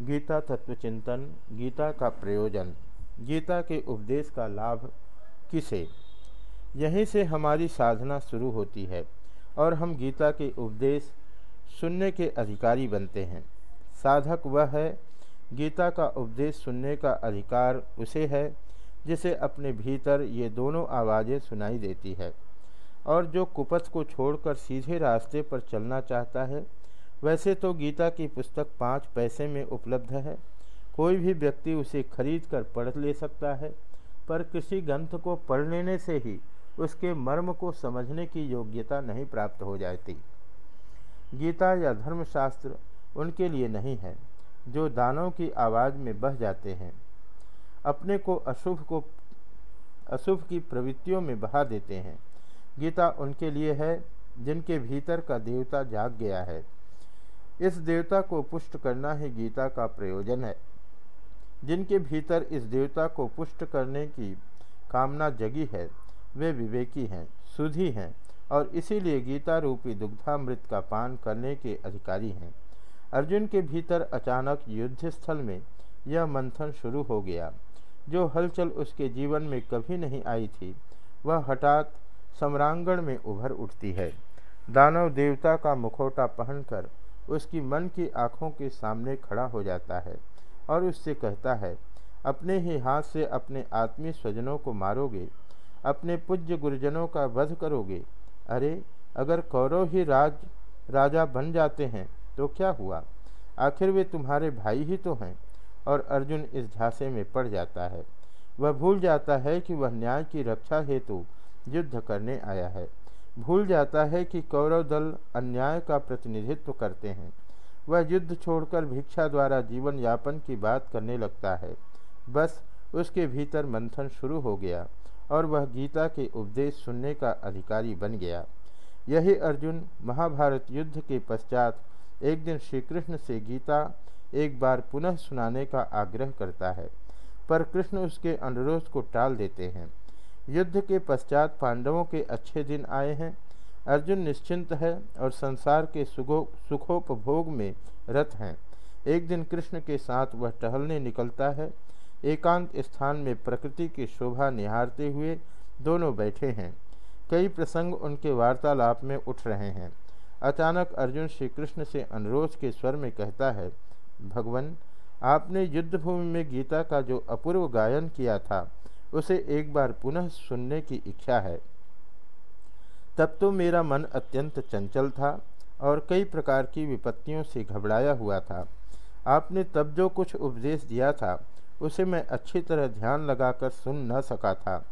गीता तत्वचिंतन गीता का प्रयोजन, गीता के उपदेश का लाभ किसे? यहीं से हमारी साधना शुरू होती है और हम गीता के उपदेश सुनने के अधिकारी बनते हैं। साधक वह है, गीता का उपदेश सुनने का अधिकार उसे है, जिसे अपने भीतर ये दोनों आवाज़ें सुनाई देती है। और जो कुपथ को छोड़कर सीधे रास्ते पर चलना चाहता है वैसे तो गीता की पुस्तक पाँच पैसे में उपलब्ध है। कोई भी व्यक्ति उसे खरीद कर पढ़ ले सकता है, पर किसी ग्रंथ को पढ़ लेने से ही उसके मर्म को समझने की योग्यता नहीं प्राप्त हो जाती। गीता या धर्मशास्त्र उनके लिए नहीं है, जो दानों की आवाज़ में बह जाते हैं। अपने को अशुभ को, अशुभ की प्रवृत्तियों में बहा देते हैं। गीता उनके लिए है, जिनके भीतर का देवता जाग गया है। इस देवता को पुष्ट करना ही गीता का प्रयोजन है। जिनके भीतर इस देवता को पुष्ट करने की कामना जगी है, वे विवेकी हैं, सुधी हैं और इसीलिए गीता रूपी दुग्धामृत का पान करने के अधिकारी हैं। अर्जुन के भीतर अचानक युद्ध स्थल में यह मंथन शुरू हो गया। जो हलचल उसके जीवन में कभी नहीं आई थी, वह हठात सम्रांगण में उभर उठती है। दानव देवता का मुखौटा पहनकर उसकी मन की आँखों के सामने खड़ा हो जाता है और उससे कहता है, अपने ही हाथ से अपने आत्मीय स्वजनों को मारोगे, अपने पूज्य गुरुजनों का वध करोगे। अरे, अगर कौरव ही राज, राजा बन जाते हैं तो क्या हुआ? आखिर वे तुम्हारे भाई ही तो हैं। और अर्जुन इस झांसे में पड़ जाता है। वह भूल जाता है कि वह न्याय की रक्षा हेतु युद्ध करने आया है। भूल जाता है कि कौरव दल अन्याय का प्रतिनिधित्व करते हैं। वह युद्ध छोड़कर भिक्षा द्वारा जीवन यापन की बात करने लगता है। बस उसके भीतर मंथन शुरू हो गया और वह गीता के उपदेश सुनने का अधिकारी बन गया। यही अर्जुन महाभारत युद्ध के पश्चात एक दिन श्री कृष्ण से गीता एक बार पुनः सुनाने का आग्रह करता है, पर कृष्ण उसके अनुरोध को टाल देते हैं। युद्ध के पश्चात पांडवों के अच्छे दिन आए हैं। अर्जुन निश्चिंत है और संसार के सुखो सुखोपभोग में रत हैं। एक दिन कृष्ण के साथ वह टहलने निकलता है। एकांत स्थान में प्रकृति की शोभा निहारते हुए दोनों बैठे हैं। कई प्रसंग उनके वार्तालाप में उठ रहे हैं। अचानक अर्जुन श्री कृष्ण से अनुरोध के स्वर में कहता है, भगवान, आपने युद्धभूमि में गीता का जो अपूर्व गायन किया था उसे एक बार पुनः सुनने की इच्छा है। तब तो मेरा मन अत्यंत चंचल था और कई प्रकार की विपत्तियों से घबराया हुआ था। आपने तब जो कुछ उपदेश दिया था, उसे मैं अच्छी तरह ध्यान लगाकर सुन न सका था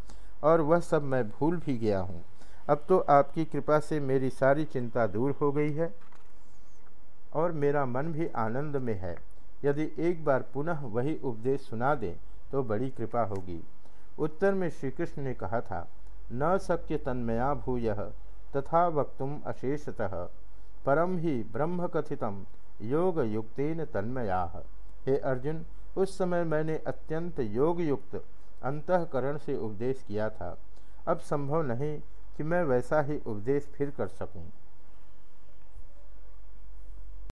और वह सब मैं भूल भी गया हूँ। अब तो आपकी कृपा से मेरी सारी चिंता दूर हो गई है और मेरा मन भी आनंद में है। यदि एक बार पुनः वही उपदेश सुना दें तो बड़ी कृपा होगी। उत्तर में श्री कृष्ण ने कहा था, न शक्य तन्मया भूय, तथा वक्तुम अशेषतः। परम ही ब्रह्म कथितम योग युक्तेन तन्मया। हे अर्जुन, उस समय मैंने अत्यंत योग युक्त अंतकरण से उपदेश किया था। अब संभव नहीं कि मैं वैसा ही उपदेश फिर कर सकूँ।